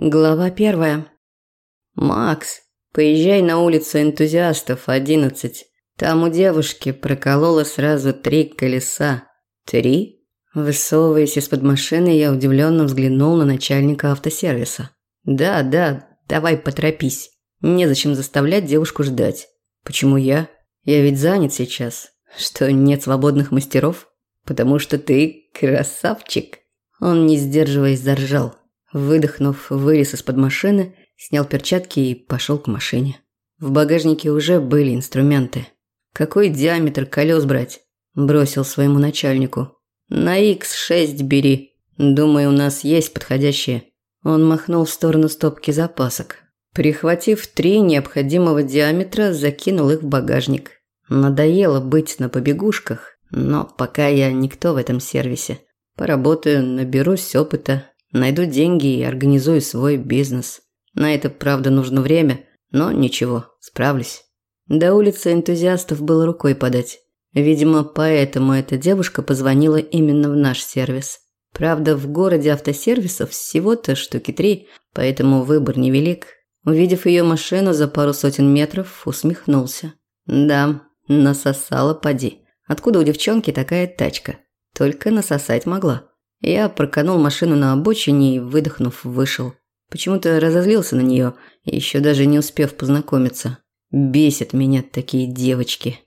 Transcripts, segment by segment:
Глава первая. «Макс, поезжай на улицу энтузиастов, 11. Там у девушки прокололо сразу три колеса». «Три?» Высовываясь из-под машины, я удивленно взглянул на начальника автосервиса. «Да, да, давай поторопись. Незачем заставлять девушку ждать. Почему я? Я ведь занят сейчас. Что, нет свободных мастеров? Потому что ты красавчик». Он, не сдерживаясь, заржал. Выдохнув, вылез из-под машины, снял перчатки и пошел к машине. В багажнике уже были инструменты. «Какой диаметр колес брать?» – бросил своему начальнику. «На X6 бери. Думаю, у нас есть подходящие». Он махнул в сторону стопки запасок. Прихватив три необходимого диаметра, закинул их в багажник. Надоело быть на побегушках, но пока я никто в этом сервисе. Поработаю, наберусь опыта, Найду деньги и организую свой бизнес. На это, правда, нужно время, но ничего, справлюсь. До улицы энтузиастов было рукой подать. Видимо, поэтому эта девушка позвонила именно в наш сервис. Правда, в городе автосервисов всего-то штуки три, поэтому выбор невелик. Увидев ее машину за пару сотен метров, усмехнулся. Да, насосала поди. Откуда у девчонки такая тачка? Только насосать могла. Я проканул машину на обочине и, выдохнув, вышел. Почему-то разозлился на нее, еще даже не успев познакомиться. Бесят меня такие девочки.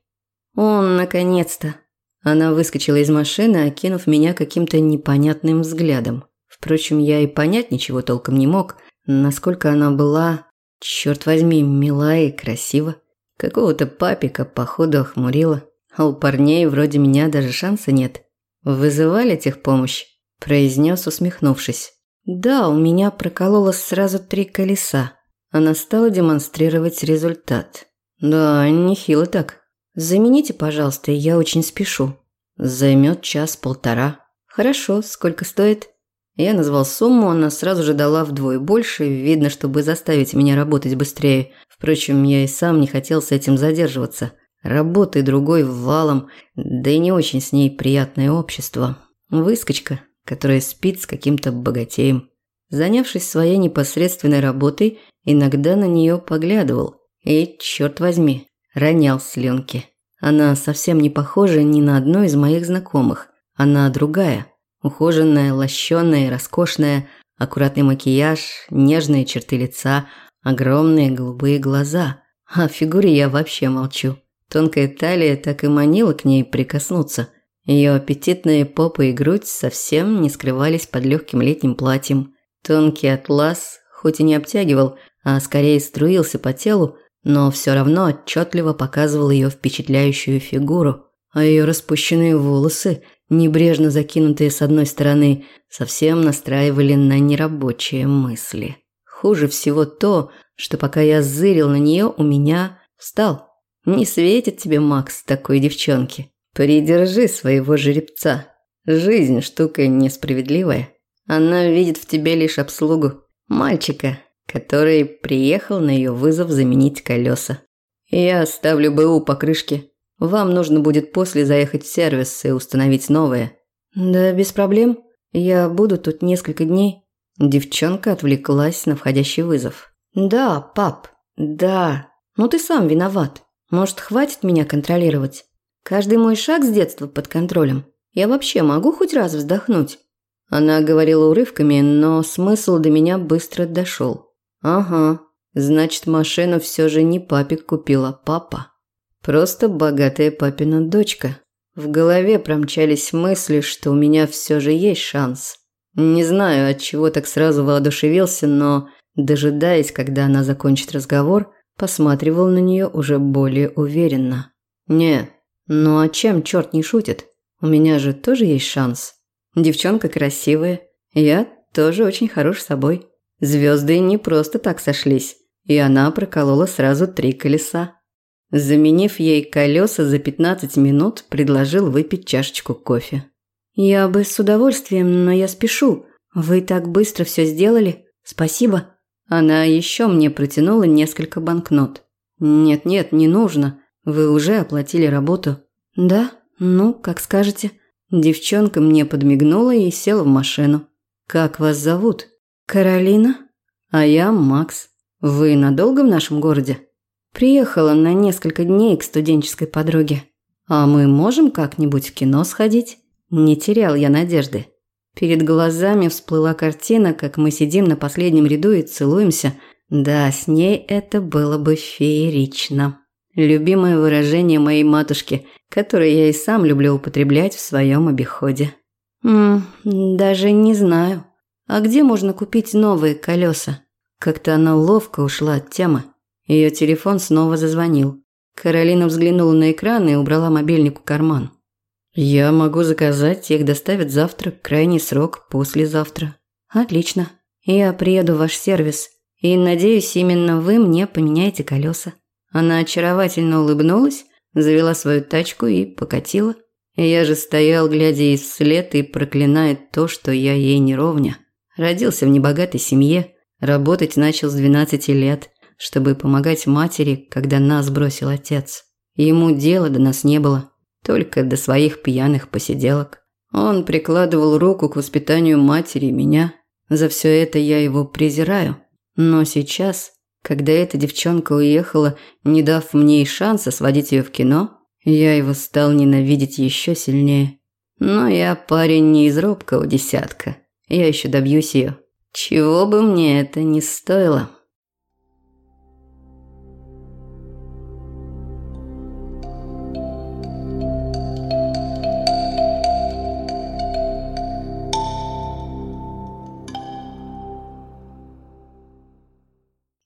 Он, наконец-то. Она выскочила из машины, окинув меня каким-то непонятным взглядом. Впрочем, я и понять ничего толком не мог, насколько она была, черт возьми, мила и красива. Какого-то папика, походу, охмурила. А у парней вроде меня даже шанса нет. Вызывали техпомощь? Произнес, усмехнувшись. Да, у меня прокололось сразу три колеса. Она стала демонстрировать результат. Да, нехило так. Замените, пожалуйста, я очень спешу. Займет час-полтора. Хорошо, сколько стоит? Я назвал сумму, она сразу же дала вдвое больше, видно, чтобы заставить меня работать быстрее. Впрочем, я и сам не хотел с этим задерживаться. Работы другой валом, да и не очень с ней приятное общество. Выскочка, которая спит с каким-то богатеем. Занявшись своей непосредственной работой, иногда на нее поглядывал и, черт возьми, ронял слюнки. Она совсем не похожа ни на одну из моих знакомых. Она другая. Ухоженная, лощеная и роскошная, аккуратный макияж, нежные черты лица, огромные голубые глаза. О фигуре я вообще молчу. Тонкая талия так и манила к ней прикоснуться – ее аппетитные попа и грудь совсем не скрывались под легким летним платьем. Тонкий атлас хоть и не обтягивал, а скорее струился по телу, но все равно отчетливо показывал ее впечатляющую фигуру. А ее распущенные волосы, небрежно закинутые с одной стороны, совсем настраивали на нерабочие мысли. Хуже всего то, что пока я зырил на нее, у меня встал. Не светит тебе, Макс, такой девчонки. Придержи своего жеребца. Жизнь штука несправедливая. Она видит в тебе лишь обслугу. Мальчика, который приехал на ее вызов заменить колеса. Я оставлю БУ по крышке. Вам нужно будет после заехать в сервис и установить новое. Да, без проблем. Я буду тут несколько дней. Девчонка отвлеклась на входящий вызов. Да, пап. Да. Ну ты сам виноват. Может, хватит меня контролировать? Каждый мой шаг с детства под контролем. Я вообще могу хоть раз вздохнуть?» Она говорила урывками, но смысл до меня быстро дошел. «Ага, значит, машину все же не папик купила, папа. Просто богатая папина дочка. В голове промчались мысли, что у меня все же есть шанс. Не знаю, от чего так сразу воодушевился, но, дожидаясь, когда она закончит разговор, посматривал на нее уже более уверенно. «Не, ну а чем черт не шутит? У меня же тоже есть шанс. Девчонка красивая, я тоже очень хорош собой. Звезды не просто так сошлись, и она проколола сразу три колеса. Заменив ей колеса за 15 минут, предложил выпить чашечку кофе. «Я бы с удовольствием, но я спешу. Вы так быстро все сделали. Спасибо». Она еще мне протянула несколько банкнот. «Нет-нет, не нужно. Вы уже оплатили работу. Да? Ну, как скажете. Девчонка мне подмигнула и села в машину. Как вас зовут? Каролина? А я Макс. Вы надолго в нашем городе? Приехала на несколько дней к студенческой подруге. А мы можем как-нибудь в кино сходить? Не терял я надежды. Перед глазами всплыла картина, как мы сидим на последнем ряду и целуемся. Да, с ней это было бы феерично. Любимое выражение моей матушки, которое я и сам люблю употреблять в своем обиходе. М даже не знаю. А где можно купить новые колеса? Как-то она ловко ушла от темы. Ее телефон снова зазвонил. Каролина взглянула на экран и убрала мобильник в карман. «Я могу заказать, их доставят завтра, крайний срок послезавтра». «Отлично. Я приеду в ваш сервис. И, надеюсь, именно вы мне поменяете колеса». Она очаровательно улыбнулась, завела свою тачку и покатила. Я же стоял, глядя ей вслед и проклиная то, что я ей не ровня. Родился в небогатой семье, работать начал с 12 лет, чтобы помогать матери, когда нас бросил отец. Ему дела до нас не было, только до своих пьяных посиделок. Он прикладывал руку к воспитанию матери и меня. За все это я его презираю. Но сейчас, когда эта девчонка уехала, не дав мне и шанса сводить ее в кино, я его стал ненавидеть еще сильнее. Но я парень не из робкого десятка. Я еще добьюсь ее. Чего бы мне это ни стоило.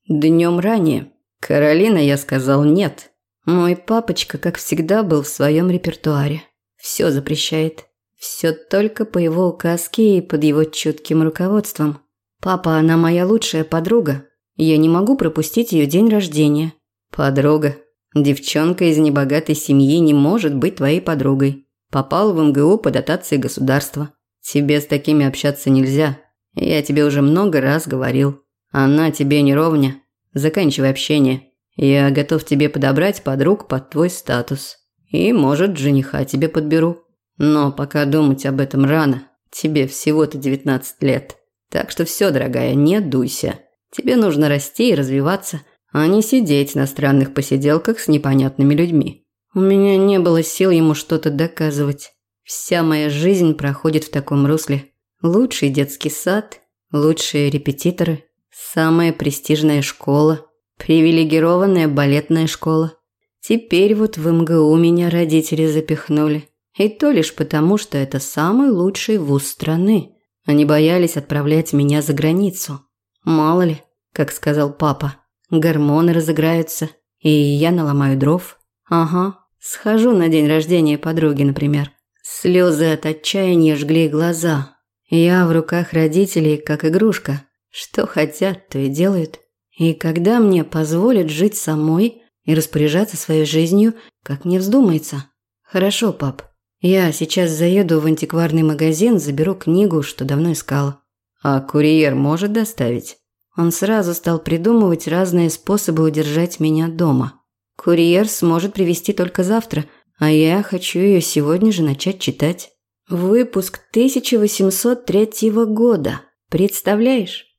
Днем ранее. Каролина, я сказал нет. Мой папочка, как всегда, был в своем репертуаре. Все запрещает. Все только по его указке и под его чутким руководством. Папа, она моя лучшая подруга. Я не могу пропустить ее день рождения. Подруга. Девчонка из небогатой семьи не может быть твоей подругой. Попал в МГУ по дотации государства. Тебе с такими общаться нельзя. Я тебе уже много раз говорил. Она тебе не ровня. Заканчивай общение. Я готов тебе подобрать подруг под твой статус. И, может, жениха тебе подберу. Но пока думать об этом рано. Тебе всего-то 19 лет. Так что все, дорогая, не дуйся. Тебе нужно расти и развиваться, а не сидеть на странных посиделках с непонятными людьми. У меня не было сил ему что-то доказывать. Вся моя жизнь проходит в таком русле. Лучший детский сад, лучшие репетиторы, самая престижная школа – Привилегированная балетная школа. Теперь вот в МГУ меня родители запихнули. И то лишь потому, что это самый лучший вуз страны. Они боялись отправлять меня за границу. Мало ли, как сказал папа, гормоны разыграются, и я наломаю дров. Ага, схожу на день рождения подруги, например. Слезы от отчаяния жгли глаза. Я в руках родителей, как игрушка. Что хотят, то и делают. И когда мне позволят жить самой и распоряжаться своей жизнью, как мне вздумается? Хорошо, пап. Я сейчас заеду в антикварный магазин, заберу книгу, что давно искала. А курьер может доставить? Он сразу стал придумывать разные способы удержать меня дома. Курьер сможет привезти только завтра, а я хочу ее сегодня же начать читать. Выпуск 1803 года. Представляешь?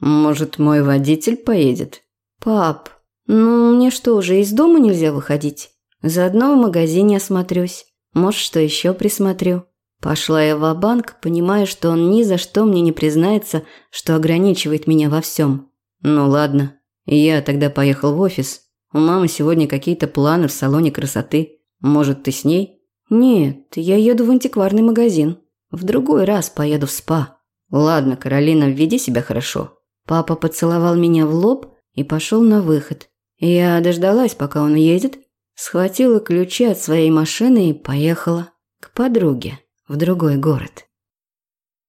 Может, мой водитель поедет? Пап, ну мне что, уже из дома нельзя выходить? Заодно в магазине осмотрюсь. Может, что еще присмотрю. Пошла я в банк понимая, что он ни за что мне не признается, что ограничивает меня во всем. Ну ладно, я тогда поехал в офис. У мамы сегодня какие-то планы в салоне красоты. Может, ты с ней? Нет, я еду в антикварный магазин. В другой раз поеду в спа. Ладно, Каролина, веди себя хорошо. Папа поцеловал меня в лоб и пошел на выход. Я дождалась, пока он уедет, схватила ключи от своей машины и поехала к подруге в другой город.